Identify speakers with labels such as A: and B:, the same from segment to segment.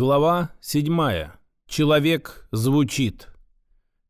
A: Глава 7. Человек звучит.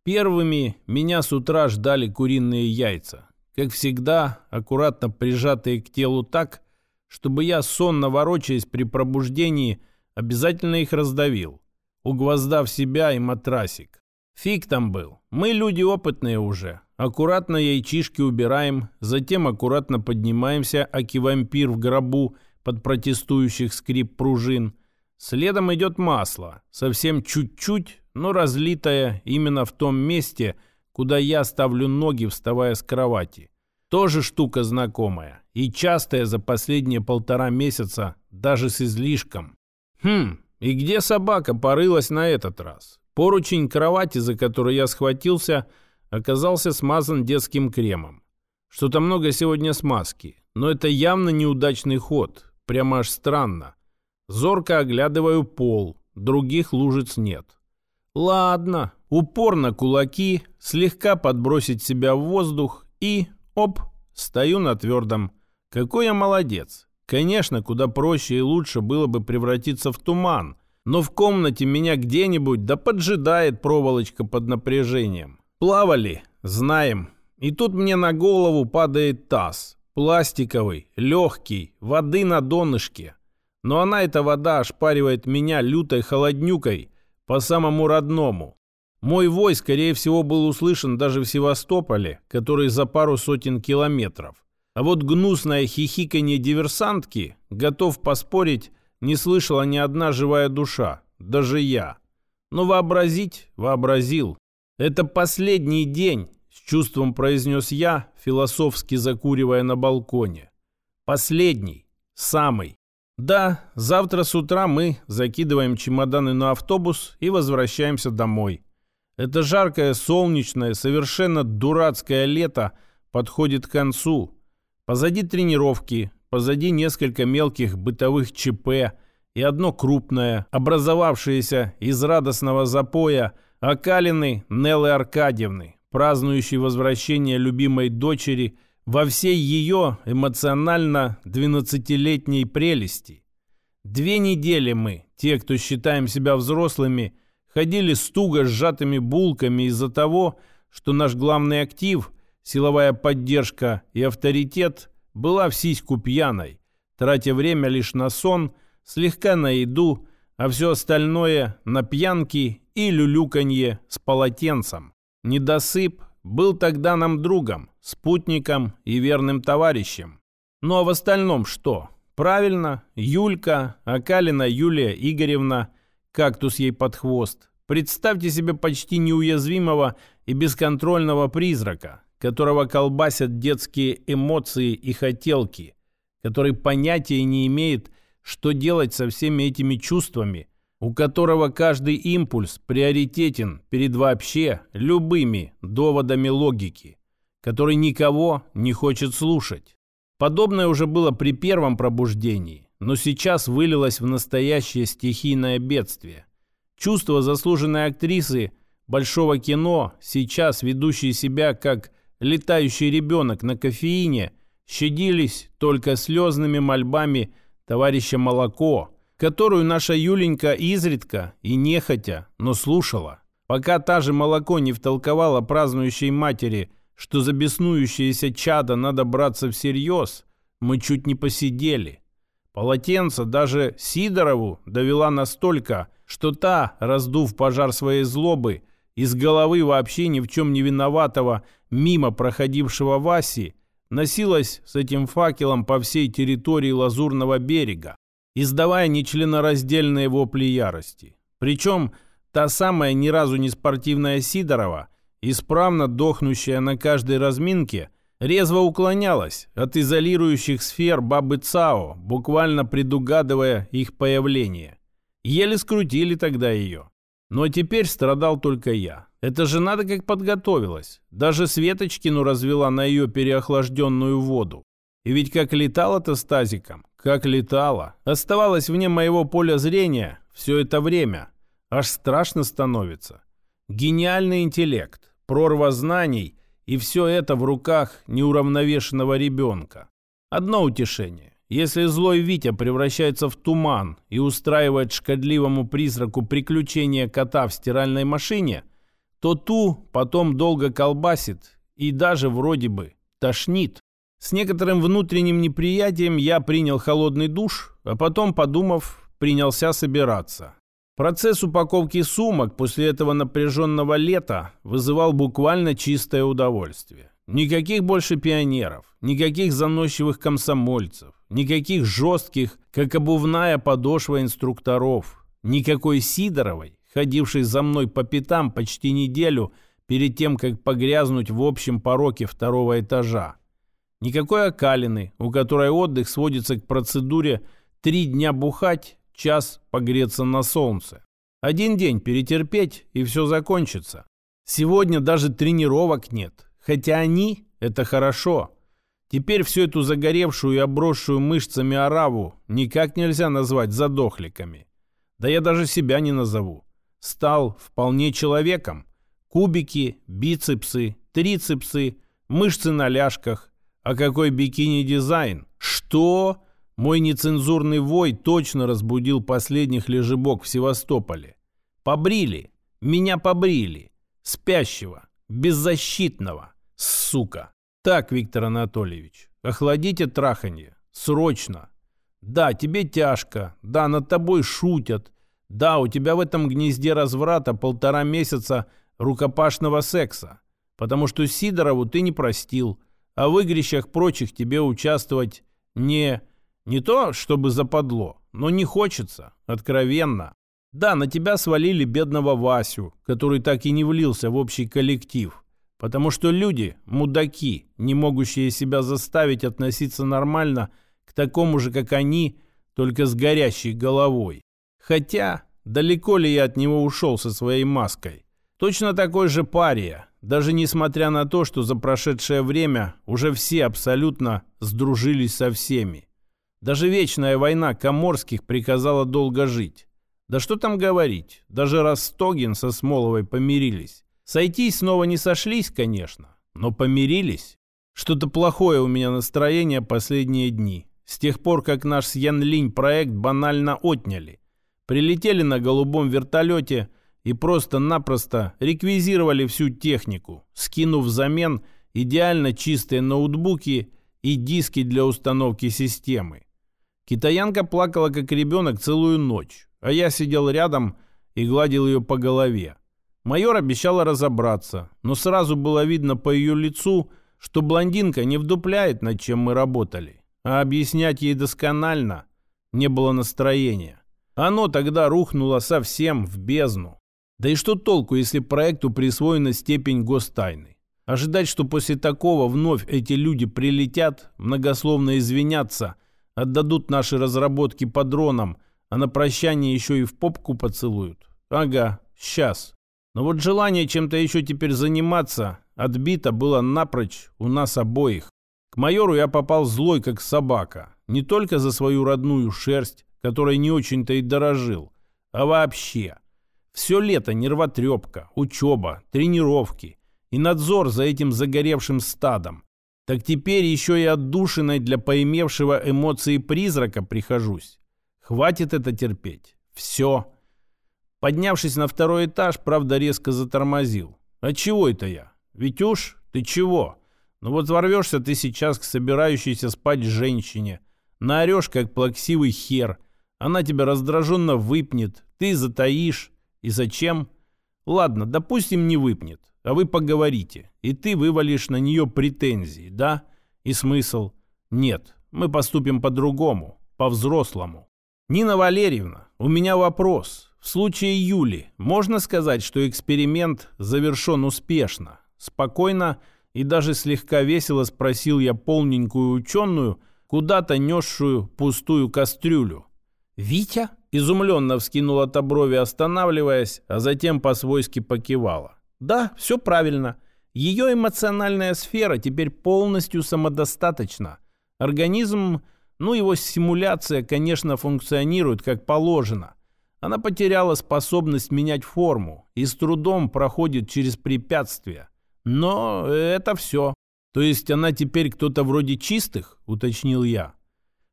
A: Первыми меня с утра ждали куриные яйца. Как всегда, аккуратно прижатые к телу так, чтобы я, сонно ворочаясь при пробуждении, обязательно их раздавил, угвоздав себя и матрасик. Фиг там был. Мы люди опытные уже. Аккуратно яйчишки убираем, затем аккуратно поднимаемся, аки вампир в гробу под протестующих скрип пружин – Следом идет масло, совсем чуть-чуть, но разлитое именно в том месте, куда я ставлю ноги, вставая с кровати. Тоже штука знакомая и частая за последние полтора месяца, даже с излишком. Хм, и где собака порылась на этот раз? Поручень кровати, за который я схватился, оказался смазан детским кремом. Что-то много сегодня смазки, но это явно неудачный ход, прямо аж странно. Зорко оглядываю пол, других лужиц нет. Ладно, упор на кулаки, слегка подбросить себя в воздух и, оп, стою на твердом. Какой я молодец. Конечно, куда проще и лучше было бы превратиться в туман, но в комнате меня где-нибудь да поджидает проволочка под напряжением. Плавали, знаем. И тут мне на голову падает таз. Пластиковый, легкий, воды на донышке. Но она, эта вода, ошпаривает меня лютой холоднюкой по самому родному. Мой вой, скорее всего, был услышан даже в Севастополе, который за пару сотен километров. А вот гнусное хихиканье диверсантки, готов поспорить, не слышала ни одна живая душа, даже я. Но вообразить вообразил. Это последний день, с чувством произнес я, философски закуривая на балконе. Последний, самый. Да, завтра с утра мы закидываем чемоданы на автобус и возвращаемся домой. Это жаркое, солнечное, совершенно дурацкое лето подходит к концу. Позади тренировки, позади несколько мелких бытовых ЧП и одно крупное, образовавшееся из радостного запоя окалины Неллы Аркадьевны, празднующей возвращение любимой дочери – во всей ее эмоционально 12-летней прелести. Две недели мы, те, кто считаем себя взрослыми, ходили с туго сжатыми булками из-за того, что наш главный актив, силовая поддержка и авторитет, была в сиську пьяной, тратя время лишь на сон, слегка на еду, а все остальное на пьянки и люлюканье с полотенцем. Недосып был тогда нам другом, спутником и верным товарищем. Ну а в остальном что? Правильно, Юлька, Акалина Юлия Игоревна, кактус ей под хвост. Представьте себе почти неуязвимого и бесконтрольного призрака, которого колбасят детские эмоции и хотелки, который понятия не имеет, что делать со всеми этими чувствами, у которого каждый импульс приоритетен перед вообще любыми доводами логики, который никого не хочет слушать. Подобное уже было при первом пробуждении, но сейчас вылилось в настоящее стихийное бедствие. Чувство заслуженной актрисы большого кино, сейчас ведущей себя как летающий ребенок на кофеине, щадились только слезными мольбами товарища Молоко – которую наша Юленька изредка и нехотя, но слушала. Пока та же молоко не втолковала празднующей матери, что за беснующееся чадо надо браться всерьез, мы чуть не посидели. Полотенце даже Сидорову довела настолько, что та, раздув пожар своей злобы, из головы вообще ни в чем не виноватого, мимо проходившего Васи, носилась с этим факелом по всей территории Лазурного берега, издавая нечленораздельные вопли ярости. Причем та самая ни разу не спортивная Сидорова, исправно дохнущая на каждой разминке, резво уклонялась от изолирующих сфер бабы Цао, буквально предугадывая их появление. Еле скрутили тогда ее. Но теперь страдал только я. Это же надо как подготовилась. Даже Светочкину развела на ее переохлажденную воду. И ведь как летала-то с тазиком, как летала. Оставалась вне моего поля зрения все это время. Аж страшно становится. Гениальный интеллект, прорва знаний и все это в руках неуравновешенного ребенка. Одно утешение. Если злой Витя превращается в туман и устраивает шкодливому призраку приключения кота в стиральной машине, то ту потом долго колбасит и даже вроде бы тошнит. С некоторым внутренним неприятием я принял холодный душ, а потом, подумав, принялся собираться. Процесс упаковки сумок после этого напряженного лета вызывал буквально чистое удовольствие. Никаких больше пионеров, никаких заносчивых комсомольцев, никаких жестких, как обувная подошва инструкторов, никакой Сидоровой, ходившей за мной по пятам почти неделю перед тем, как погрязнуть в общем пороке второго этажа. Никакой окалины, у которой отдых сводится к процедуре три дня бухать, час погреться на солнце. Один день перетерпеть, и все закончится. Сегодня даже тренировок нет, хотя они – это хорошо. Теперь всю эту загоревшую и обросшую мышцами ораву никак нельзя назвать задохликами. Да я даже себя не назову. Стал вполне человеком. Кубики, бицепсы, трицепсы, мышцы на ляжках. А какой бикини-дизайн? Что? Мой нецензурный вой точно разбудил последних лежебок в Севастополе. Побрили. Меня побрили. Спящего. Беззащитного. Сука. Так, Виктор Анатольевич, охладите траханье. Срочно. Да, тебе тяжко. Да, над тобой шутят. Да, у тебя в этом гнезде разврата полтора месяца рукопашного секса. Потому что Сидорову ты не простил. А в игрищах прочих тебе участвовать не не то, чтобы западло, но не хочется, откровенно. Да, на тебя свалили бедного Васю, который так и не влился в общий коллектив. Потому что люди – мудаки, не могущие себя заставить относиться нормально к такому же, как они, только с горящей головой. Хотя, далеко ли я от него ушел со своей маской? Точно такой же пария, даже несмотря на то, что за прошедшее время уже все абсолютно сдружились со всеми. Даже вечная война Коморских приказала долго жить. Да что там говорить, даже Ростогин со Смоловой помирились. Сойтись снова не сошлись, конечно, но помирились. Что-то плохое у меня настроение последние дни. С тех пор, как наш с Ян Линь проект банально отняли. Прилетели на голубом вертолете и просто-напросто реквизировали всю технику, скинув взамен идеально чистые ноутбуки и диски для установки системы. Китаянка плакала, как ребенок, целую ночь, а я сидел рядом и гладил ее по голове. Майор обещала разобраться, но сразу было видно по ее лицу, что блондинка не вдупляет, над чем мы работали, а объяснять ей досконально не было настроения. Оно тогда рухнуло совсем в бездну. Да и что толку, если проекту присвоена степень гостайны? Ожидать, что после такого вновь эти люди прилетят, многословно извинятся – Отдадут наши разработки по дронам, а на прощание еще и в попку поцелуют. Ага, сейчас. Но вот желание чем-то еще теперь заниматься отбито было напрочь у нас обоих. К майору я попал злой, как собака. Не только за свою родную шерсть, которой не очень-то и дорожил, а вообще. Все лето нервотрепка, учеба, тренировки и надзор за этим загоревшим стадом так теперь еще и отдушиной для поимевшего эмоции призрака прихожусь. Хватит это терпеть. Все. Поднявшись на второй этаж, правда, резко затормозил. А чего это я? Витюш, ты чего? Ну вот ворвешься ты сейчас к собирающейся спать женщине. Наорешь, как плаксивый хер. Она тебя раздраженно выпнет. Ты затаишь. И зачем? Ладно, допустим, не выпнет а вы поговорите, и ты вывалишь на нее претензии, да? И смысл? Нет, мы поступим по-другому, по-взрослому. Нина Валерьевна, у меня вопрос. В случае Юли можно сказать, что эксперимент завершен успешно? Спокойно и даже слегка весело спросил я полненькую ученую, куда-то несшую пустую кастрюлю. «Витя?» – изумленно вскинула та брови, останавливаясь, а затем по-свойски покивала. Да, все правильно. Ее эмоциональная сфера теперь полностью самодостаточна. Организм, ну его симуляция, конечно, функционирует как положено. Она потеряла способность менять форму и с трудом проходит через препятствия. Но это все. То есть она теперь кто-то вроде чистых, уточнил я.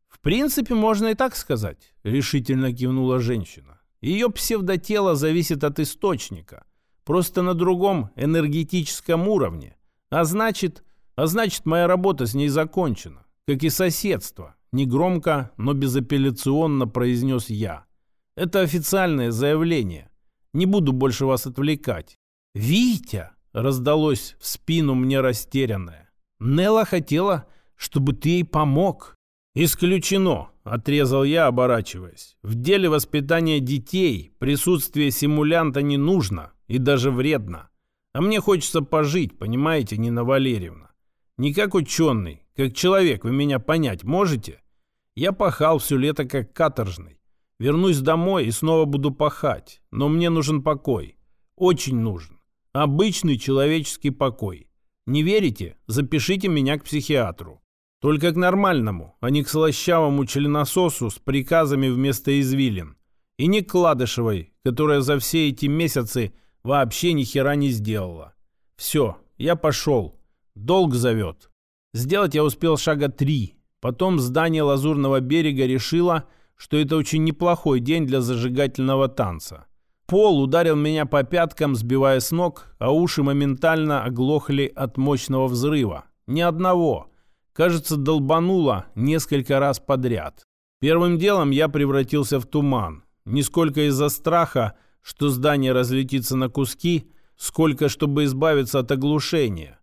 A: В принципе, можно и так сказать, решительно кивнула женщина. Ее псевдотело зависит от источника, просто на другом энергетическом уровне. А значит, а значит, моя работа с ней закончена, как и соседство. Негромко, но безапелляционно произнес я. Это официальное заявление. Не буду больше вас отвлекать. «Витя!» — раздалось в спину мне растерянное. «Нелла хотела, чтобы ты ей помог». «Исключено», — отрезал я, оборачиваясь. «В деле воспитания детей присутствие симулянта не нужно и даже вредно. А мне хочется пожить, понимаете, Нина Валерьевна. Не как ученый, как человек вы меня понять можете? Я пахал все лето как каторжный. Вернусь домой и снова буду пахать. Но мне нужен покой. Очень нужен. Обычный человеческий покой. Не верите? Запишите меня к психиатру. Только к нормальному, а не к слащавому членососу с приказами вместо извилин. И не к Кладышевой, которая за все эти месяцы вообще ни хера не сделала. Все, я пошел. Долг зовет. Сделать я успел шага три. Потом здание Лазурного берега решило, что это очень неплохой день для зажигательного танца. Пол ударил меня по пяткам, сбивая с ног, а уши моментально оглохли от мощного взрыва. Ни одного. Кажется, долбануло несколько раз подряд. Первым делом я превратился в туман. Нисколько из-за страха, что здание разлетится на куски, сколько чтобы избавиться от оглушения.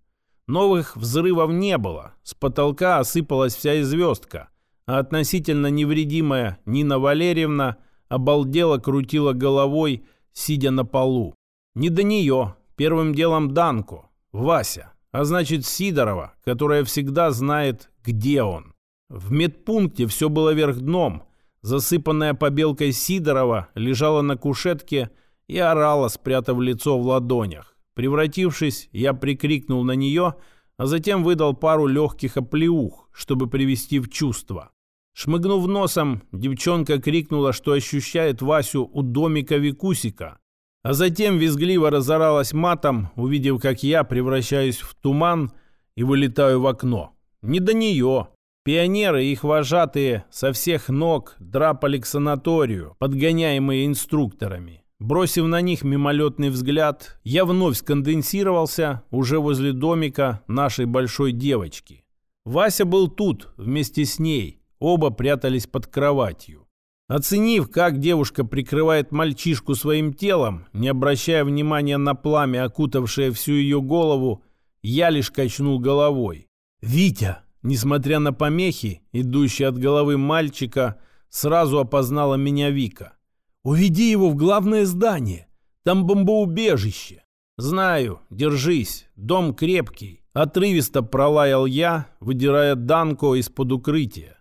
A: Новых взрывов не было. С потолка осыпалась вся звездка, а относительно невредимая Нина Валерьевна обалдела крутила головой, сидя на полу. Не до нее. Первым делом Данку, Вася, а значит Сидорова, которая всегда знает, где он. В медпункте все было вверх дном. Засыпанная побелкой Сидорова лежала на кушетке и орала, спрятав лицо в ладонях. Превратившись, я прикрикнул на нее, а затем выдал пару легких оплеух, чтобы привести в чувство. Шмыгнув носом, девчонка крикнула, что ощущает Васю у домика Викусика, а затем визгливо разоралась матом, увидев, как я превращаюсь в туман и вылетаю в окно. Не до нее. Пионеры и их вожатые со всех ног драпали к санаторию, подгоняемые инструкторами. Бросив на них мимолетный взгляд, я вновь сконденсировался уже возле домика нашей большой девочки. Вася был тут, вместе с ней. Оба прятались под кроватью. Оценив, как девушка прикрывает мальчишку своим телом, не обращая внимания на пламя, окутавшее всю ее голову, я лишь качнул головой. «Витя!» Несмотря на помехи, идущие от головы мальчика, сразу опознала меня Вика. Уведи его в главное здание. Там бомбоубежище. Знаю, держись. Дом крепкий. Отрывисто пролаял я, выдирая Данко из-под укрытия.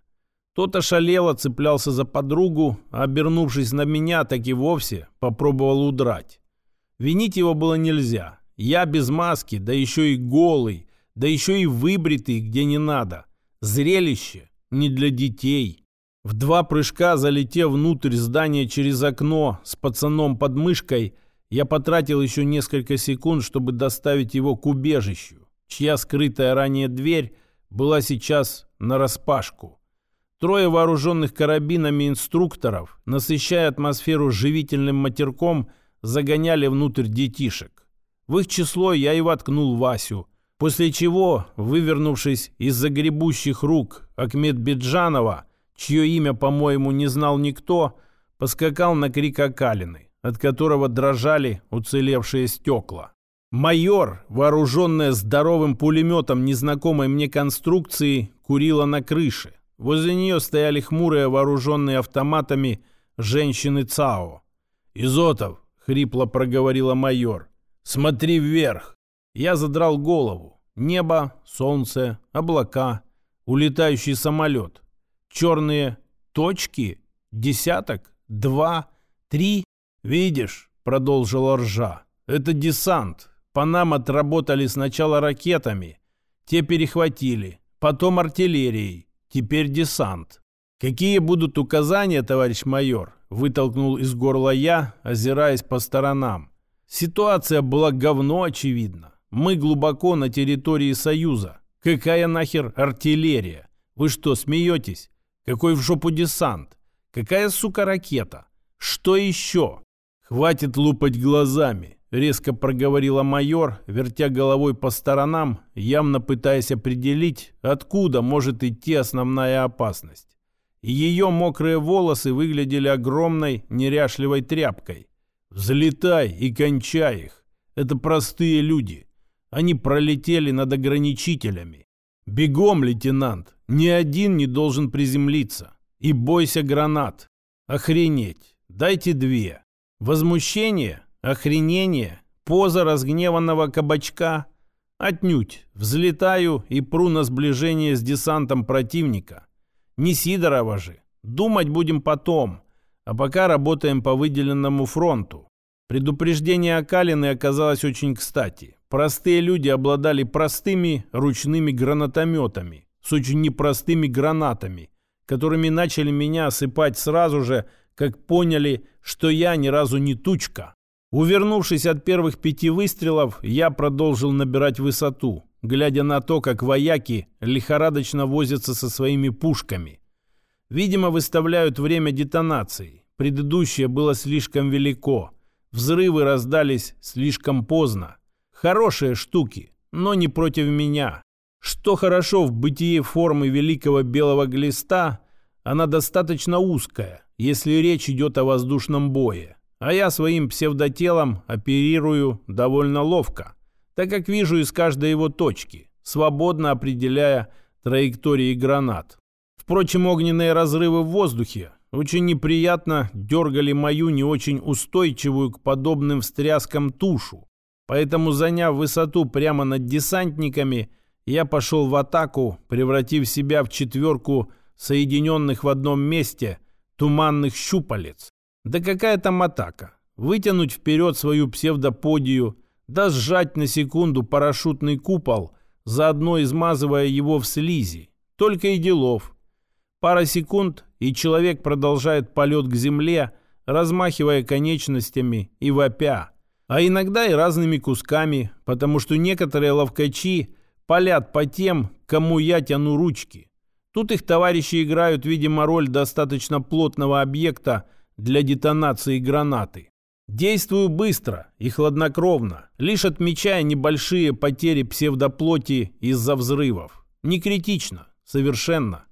A: Тот ошалело цеплялся за подругу, а обернувшись на меня, так и вовсе попробовал удрать. Винить его было нельзя. Я без маски, да еще и голый, да еще и выбритый, где не надо. Зрелище не для детей. В два прыжка, залетев внутрь здания через окно с пацаном под мышкой, я потратил еще несколько секунд, чтобы доставить его к убежищу, чья скрытая ранее дверь была сейчас нараспашку. Трое вооруженных карабинами инструкторов, насыщая атмосферу живительным матерком, загоняли внутрь детишек. В их число я и воткнул Васю, после чего, вывернувшись из загребущих рук Акмед Биджанова, чье имя, по-моему, не знал никто, поскакал на крик Акалины, от которого дрожали уцелевшие стекла. Майор, вооруженная здоровым пулеметом незнакомой мне конструкции, курила на крыше. Возле нее стояли хмурые, вооруженные автоматами, женщины ЦАО. «Изотов!» — хрипло проговорила майор. «Смотри вверх!» Я задрал голову. Небо, солнце, облака, улетающий самолет. Черные точки? Десяток? Два? Три? Видишь, продолжила ржа. Это десант. По нам отработали сначала ракетами. Те перехватили. Потом артиллерией. Теперь десант. Какие будут указания, товарищ майор? Вытолкнул из горла я, озираясь по сторонам. Ситуация была говно, очевидно. Мы глубоко на территории Союза. Какая нахер артиллерия? Вы что, смеетесь? Какой в жопу десант? Какая, сука, ракета? Что еще? Хватит лупать глазами, резко проговорила майор, вертя головой по сторонам, явно пытаясь определить, откуда может идти основная опасность. Ее мокрые волосы выглядели огромной неряшливой тряпкой. Взлетай и кончай их. Это простые люди. Они пролетели над ограничителями. Бегом, лейтенант. Ни один не должен приземлиться. И бойся гранат. Охренеть. Дайте две. Возмущение, охренение, поза разгневанного кабачка. Отнюдь. Взлетаю и пру на сближение с десантом противника. Не Сидорова же. Думать будем потом. А пока работаем по выделенному фронту. Предупреждение Акалины оказалось очень кстати. Простые люди обладали простыми ручными гранатометами с очень непростыми гранатами, которыми начали меня осыпать сразу же, как поняли, что я ни разу не тучка. Увернувшись от первых пяти выстрелов, я продолжил набирать высоту, глядя на то, как вояки лихорадочно возятся со своими пушками. Видимо, выставляют время детонации. Предыдущее было слишком велико. Взрывы раздались слишком поздно. Хорошие штуки, но не против меня. Что хорошо в бытие формы великого белого глиста, она достаточно узкая, если речь идет о воздушном бое. А я своим псевдотелом оперирую довольно ловко, так как вижу из каждой его точки, свободно определяя траектории гранат. Впрочем, огненные разрывы в воздухе очень неприятно дергали мою не очень устойчивую к подобным встряскам тушу. Поэтому, заняв высоту прямо над десантниками, я пошел в атаку, превратив себя в четверку соединенных в одном месте туманных щупалец. Да какая там атака? Вытянуть вперед свою псевдоподию, да сжать на секунду парашютный купол, заодно измазывая его в слизи. Только и делов. Пара секунд, и человек продолжает полет к земле, размахивая конечностями и вопя. А иногда и разными кусками, потому что некоторые ловкачи палят по тем, кому я тяну ручки. Тут их товарищи играют, видимо, роль достаточно плотного объекта для детонации гранаты. Действую быстро и хладнокровно, лишь отмечая небольшие потери псевдоплоти из-за взрывов. Не критично, совершенно.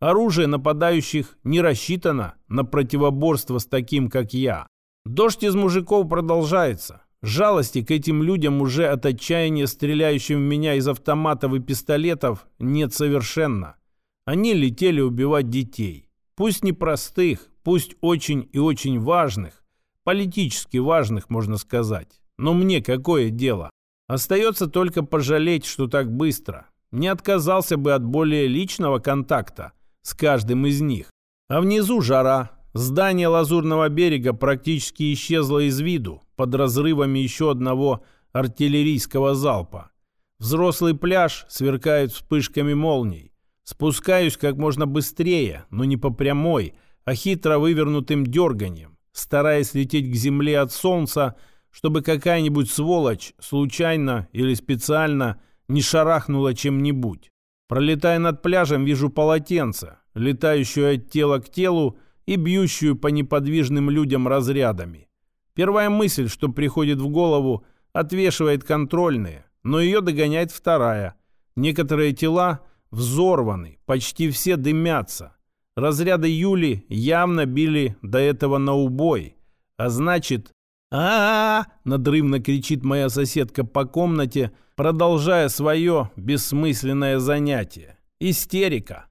A: Оружие нападающих не рассчитано на противоборство с таким, как я. Дождь из мужиков продолжается. Жалости к этим людям уже от отчаяния, стреляющим в меня из автоматов и пистолетов, нет совершенно. Они летели убивать детей. Пусть не простых, пусть очень и очень важных, политически важных, можно сказать. Но мне какое дело? Остается только пожалеть, что так быстро. Не отказался бы от более личного контакта с каждым из них. А внизу жара. Здание Лазурного берега практически исчезло из виду под разрывами еще одного артиллерийского залпа. Взрослый пляж сверкает вспышками молний. Спускаюсь как можно быстрее, но не по прямой, а хитро вывернутым дерганием, стараясь лететь к земле от солнца, чтобы какая-нибудь сволочь случайно или специально не шарахнула чем-нибудь. Пролетая над пляжем, вижу полотенце, летающую от тела к телу и бьющую по неподвижным людям разрядами. Первая мысль, что приходит в голову, отвешивает контрольные, но ее догоняет вторая. Некоторые тела взорваны, почти все дымятся. Разряды Юли явно били до этого на убой. А значит... а, надрывно кричит моя соседка по комнате, продолжая свое бессмысленное занятие. Истерика.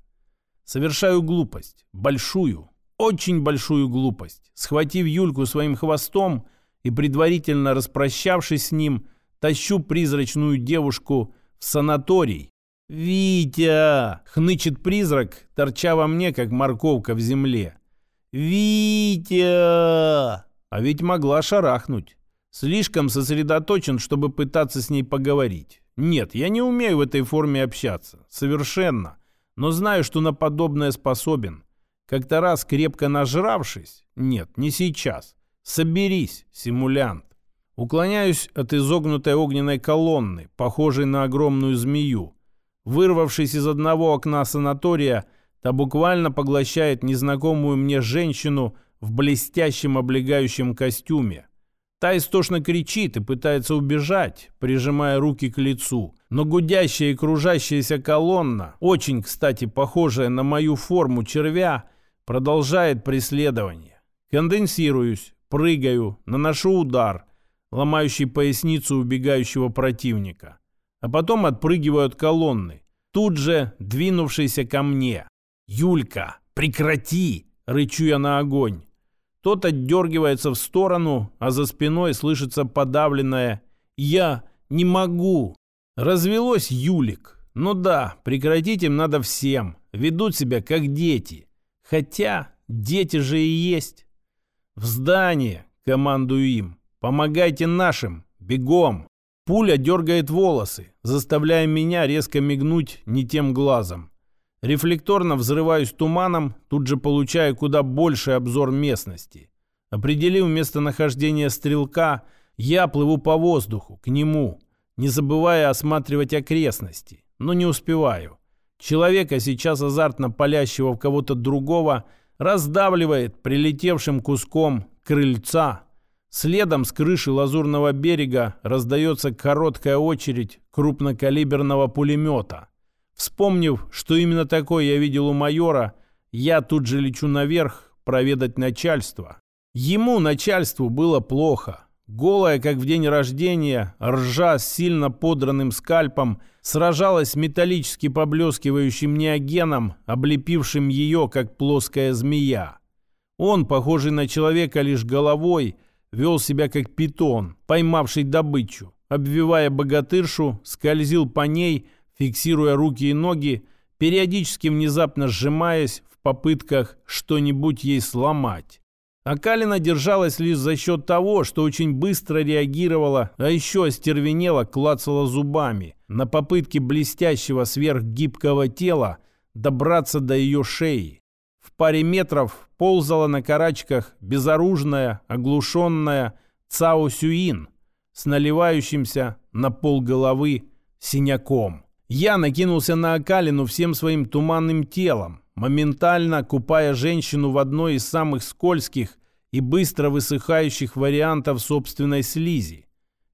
A: Совершаю глупость. Большую. Очень большую глупость. Схватив Юльку своим хвостом и предварительно распрощавшись с ним, тащу призрачную девушку в санаторий, «Витя!» — хнычет призрак, торча во мне, как морковка в земле. «Витя!» А ведь могла шарахнуть. Слишком сосредоточен, чтобы пытаться с ней поговорить. Нет, я не умею в этой форме общаться. Совершенно. Но знаю, что на подобное способен. Как-то раз крепко нажравшись... Нет, не сейчас. Соберись, симулянт. Уклоняюсь от изогнутой огненной колонны, похожей на огромную змею, Вырвавшись из одного окна санатория, Та буквально поглощает незнакомую мне женщину в блестящем облегающем костюме. Та истошно кричит и пытается убежать, прижимая руки к лицу. Но гудящая и кружащаяся колонна, очень, кстати, похожая на мою форму червя, продолжает преследование. Конденсируюсь, прыгаю, наношу удар, ломающий поясницу убегающего противника. А потом отпрыгиваю от колонны, тут же двинувшийся ко мне. «Юлька, прекрати!» — рычу я на огонь. Тот отдергивается в сторону, а за спиной слышится подавленное «Я не могу». Развелось Юлик. Ну да, прекратить им надо всем. Ведут себя как дети. Хотя дети же и есть. В здание, командую им. Помогайте нашим. Бегом. Пуля дергает волосы, заставляя меня резко мигнуть не тем глазом. Рефлекторно взрываюсь туманом, тут же получая куда больший обзор местности. Определив местонахождение стрелка, я плыву по воздуху, к нему, не забывая осматривать окрестности, но не успеваю. Человека, сейчас азартно палящего в кого-то другого, раздавливает прилетевшим куском крыльца. Следом с крыши лазурного берега раздается короткая очередь крупнокалиберного пулемета – Вспомнив, что именно такое я видел у майора, я тут же лечу наверх проведать начальство. Ему, начальству, было плохо. Голая, как в день рождения, ржа с сильно подранным скальпом сражалась с металлически поблескивающим неогеном, облепившим ее, как плоская змея. Он, похожий на человека лишь головой, вел себя как питон, поймавший добычу. Обвивая богатыршу, скользил по ней, фиксируя руки и ноги, периодически внезапно сжимаясь в попытках что-нибудь ей сломать. А Калина держалась лишь за счет того, что очень быстро реагировала, а еще остервенела, клацала зубами на попытке блестящего сверхгибкого тела добраться до ее шеи. В паре метров ползала на карачках безоружная, оглушенная Цао Сюин с наливающимся на пол головы синяком. Я накинулся на Акалину всем своим туманным телом, моментально купая женщину в одной из самых скользких и быстро высыхающих вариантов собственной слизи.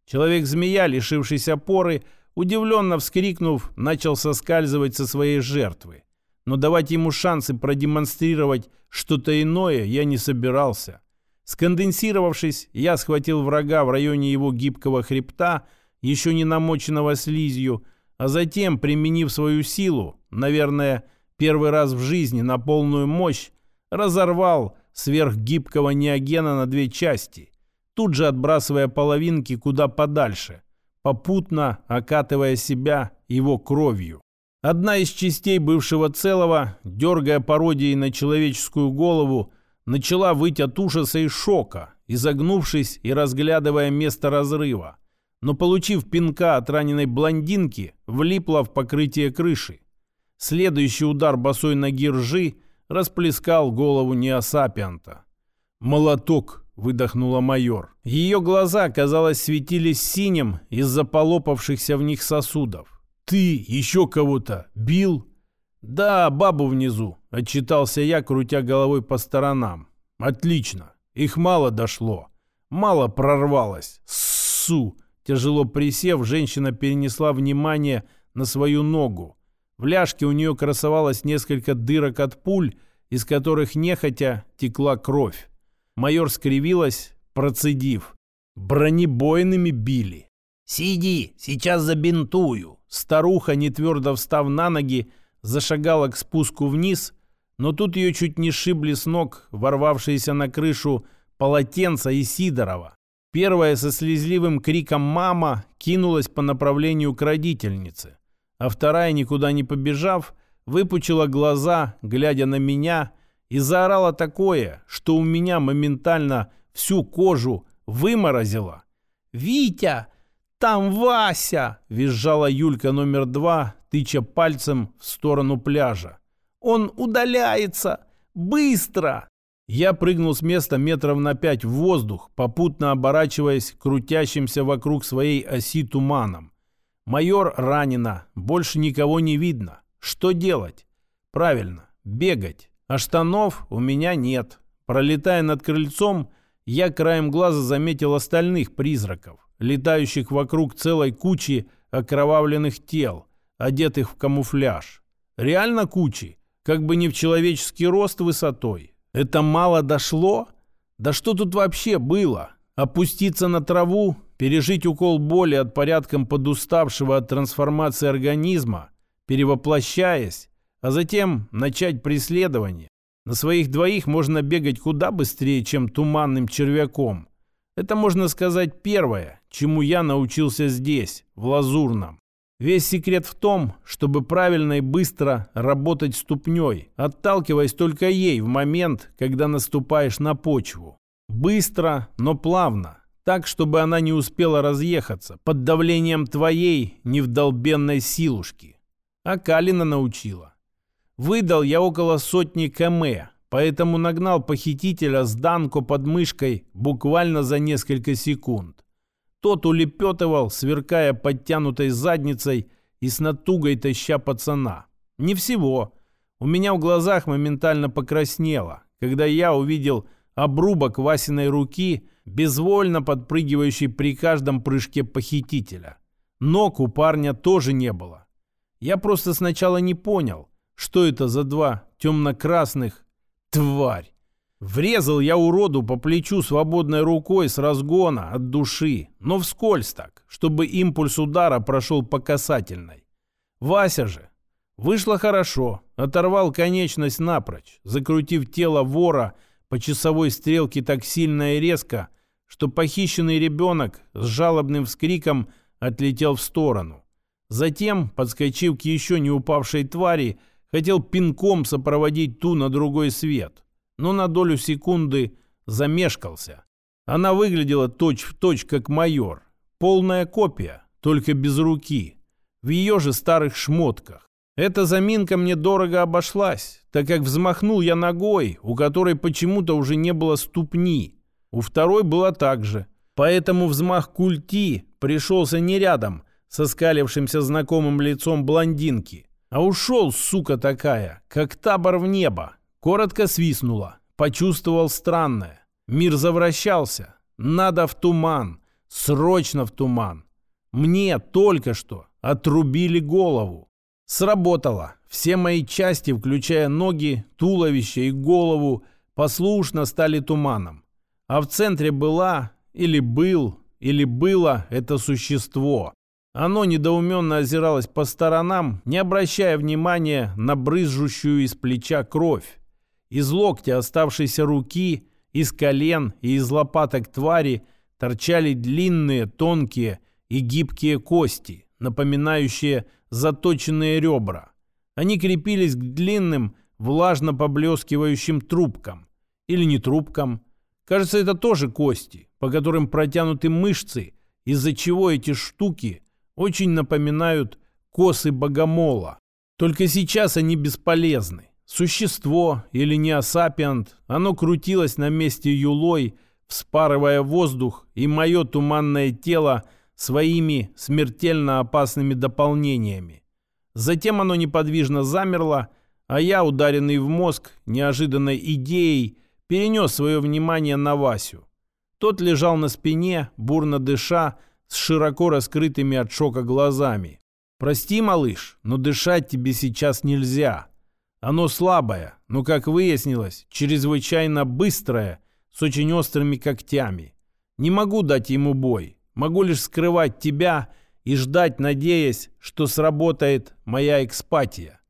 A: Человек-змея, лишившись опоры, удивленно вскрикнув, начал соскальзывать со своей жертвы. Но давать ему шансы продемонстрировать что-то иное я не собирался. Сконденсировавшись, я схватил врага в районе его гибкого хребта, еще не намоченного слизью, а затем, применив свою силу, наверное, первый раз в жизни на полную мощь, разорвал сверхгибкого неогена на две части, тут же отбрасывая половинки куда подальше, попутно окатывая себя его кровью. Одна из частей бывшего целого, дергая пародией на человеческую голову, начала выть от ужаса и шока, изогнувшись и разглядывая место разрыва но, получив пинка от раненой блондинки, влипла в покрытие крыши. Следующий удар босой ноги ржи расплескал голову неосапианта. «Молоток!» — выдохнула майор. Ее глаза, казалось, светились синим из-за полопавшихся в них сосудов. «Ты еще кого-то бил?» «Да, бабу внизу», — отчитался я, крутя головой по сторонам. «Отлично. Их мало дошло. Мало прорвалось. Ссу!» Тяжело присев, женщина перенесла внимание на свою ногу. В ляжке у нее красовалось несколько дырок от пуль, из которых нехотя текла кровь. Майор скривилась, процедив. Бронебойными били. «Сиди, сейчас забинтую!» Старуха, не твердо встав на ноги, зашагала к спуску вниз, но тут ее чуть не шибли с ног ворвавшиеся на крышу полотенца и Сидорова. Первая со слезливым криком «мама» кинулась по направлению к родительнице, а вторая, никуда не побежав, выпучила глаза, глядя на меня, и заорала такое, что у меня моментально всю кожу выморозило. «Витя! Там Вася!» – визжала Юлька номер два, тыча пальцем в сторону пляжа. «Он удаляется! Быстро!» Я прыгнул с места метров на пять в воздух, попутно оборачиваясь крутящимся вокруг своей оси туманом. Майор ранена, больше никого не видно. Что делать? Правильно, бегать, а штанов у меня нет. Пролетая над крыльцом, я краем глаза заметил остальных призраков, летающих вокруг целой кучи окровавленных тел, одетых в камуфляж. Реально кучи, как бы не в человеческий рост высотой. Это мало дошло? Да что тут вообще было? Опуститься на траву, пережить укол боли от порядком подуставшего от трансформации организма, перевоплощаясь, а затем начать преследование. На своих двоих можно бегать куда быстрее, чем туманным червяком. Это, можно сказать, первое, чему я научился здесь, в Лазурном. Весь секрет в том, чтобы правильно и быстро работать ступней, отталкиваясь только ей в момент, когда наступаешь на почву. Быстро, но плавно, так, чтобы она не успела разъехаться под давлением твоей невдолбенной силушки. А Калина научила. Выдал я около сотни км, поэтому нагнал похитителя с Данко под мышкой буквально за несколько секунд. Тот улепетывал, сверкая подтянутой задницей и с натугой таща пацана. Не всего. У меня в глазах моментально покраснело, когда я увидел обрубок Васиной руки, безвольно подпрыгивающий при каждом прыжке похитителя. Ног у парня тоже не было. Я просто сначала не понял, что это за два темно-красных? Тварь! Врезал я уроду по плечу свободной рукой с разгона от души, но вскользь так, чтобы импульс удара прошел по касательной. Вася же. Вышло хорошо, оторвал конечность напрочь, закрутив тело вора по часовой стрелке так сильно и резко, что похищенный ребенок с жалобным вскриком отлетел в сторону. Затем, подскочив к еще не упавшей твари, Хотел пинком сопроводить ту на другой свет, но на долю секунды замешкался. Она выглядела точь-в-точь, точь, как майор. Полная копия, только без руки. В ее же старых шмотках. Эта заминка мне дорого обошлась, так как взмахнул я ногой, у которой почему-то уже не было ступни. У второй было так же. Поэтому взмах культи пришелся не рядом со скалившимся знакомым лицом блондинки, а ушел, сука такая, как табор в небо. Коротко свистнула. Почувствовал странное. Мир завращался. Надо в туман. Срочно в туман. Мне только что отрубили голову. Сработало. Все мои части, включая ноги, туловище и голову, послушно стали туманом. А в центре была, или был, или было это существо. Оно недоуменно озиралось по сторонам, не обращая внимания на брызжущую из плеча кровь. Из локтя оставшейся руки, из колен и из лопаток твари торчали длинные, тонкие и гибкие кости, напоминающие заточенные ребра. Они крепились к длинным, влажно поблескивающим трубкам. Или не трубкам. Кажется, это тоже кости, по которым протянуты мышцы, из-за чего эти штуки – очень напоминают косы богомола. Только сейчас они бесполезны. Существо или неосапиант, оно крутилось на месте юлой, вспарывая воздух и мое туманное тело своими смертельно опасными дополнениями. Затем оно неподвижно замерло, а я, ударенный в мозг неожиданной идеей, перенес свое внимание на Васю. Тот лежал на спине, бурно дыша, с широко раскрытыми от шока глазами. «Прости, малыш, но дышать тебе сейчас нельзя. Оно слабое, но, как выяснилось, чрезвычайно быстрое, с очень острыми когтями. Не могу дать ему бой, могу лишь скрывать тебя и ждать, надеясь, что сработает моя экспатия.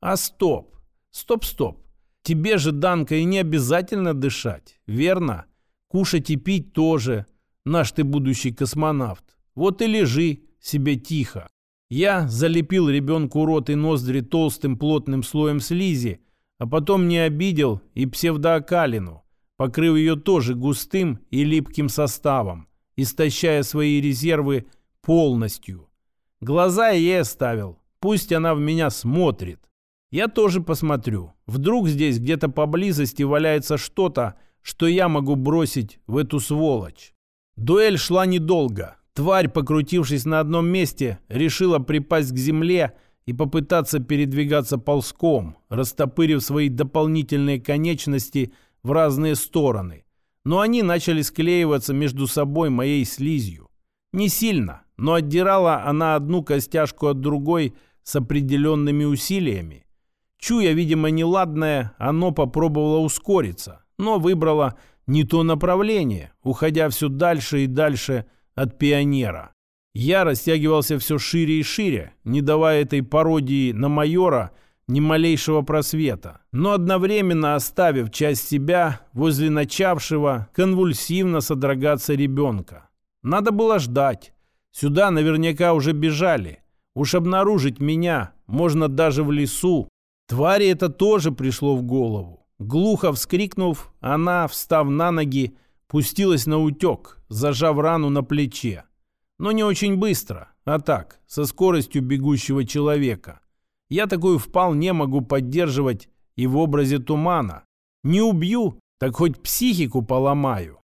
A: А стоп, стоп-стоп. Тебе же, Данка, и не обязательно дышать, верно? Кушать и пить тоже – наш ты будущий космонавт. Вот и лежи себе тихо. Я залепил ребенку рот и ноздри толстым плотным слоем слизи, а потом не обидел и псевдоокалину, покрыв ее тоже густым и липким составом, истощая свои резервы полностью. Глаза я ей оставил, пусть она в меня смотрит. Я тоже посмотрю. Вдруг здесь где-то поблизости валяется что-то, что я могу бросить в эту сволочь. Дуэль шла недолго. Тварь, покрутившись на одном месте, решила припасть к земле и попытаться передвигаться ползком, растопырив свои дополнительные конечности в разные стороны. Но они начали склеиваться между собой моей слизью. Не сильно, но отдирала она одну костяшку от другой с определенными усилиями. Чуя, видимо, неладное, оно попробовало ускориться, но выбрало не то направление, уходя все дальше и дальше от пионера. Я растягивался все шире и шире, не давая этой пародии на майора ни малейшего просвета, но одновременно оставив часть себя возле начавшего конвульсивно содрогаться ребенка. Надо было ждать. Сюда наверняка уже бежали. Уж обнаружить меня можно даже в лесу. Твари это тоже пришло в голову. Глухо вскрикнув, она, встав на ноги, пустилась на утек, зажав рану на плече. Но не очень быстро, а так, со скоростью бегущего человека. Я такую вполне могу поддерживать и в образе тумана. Не убью, так хоть психику поломаю.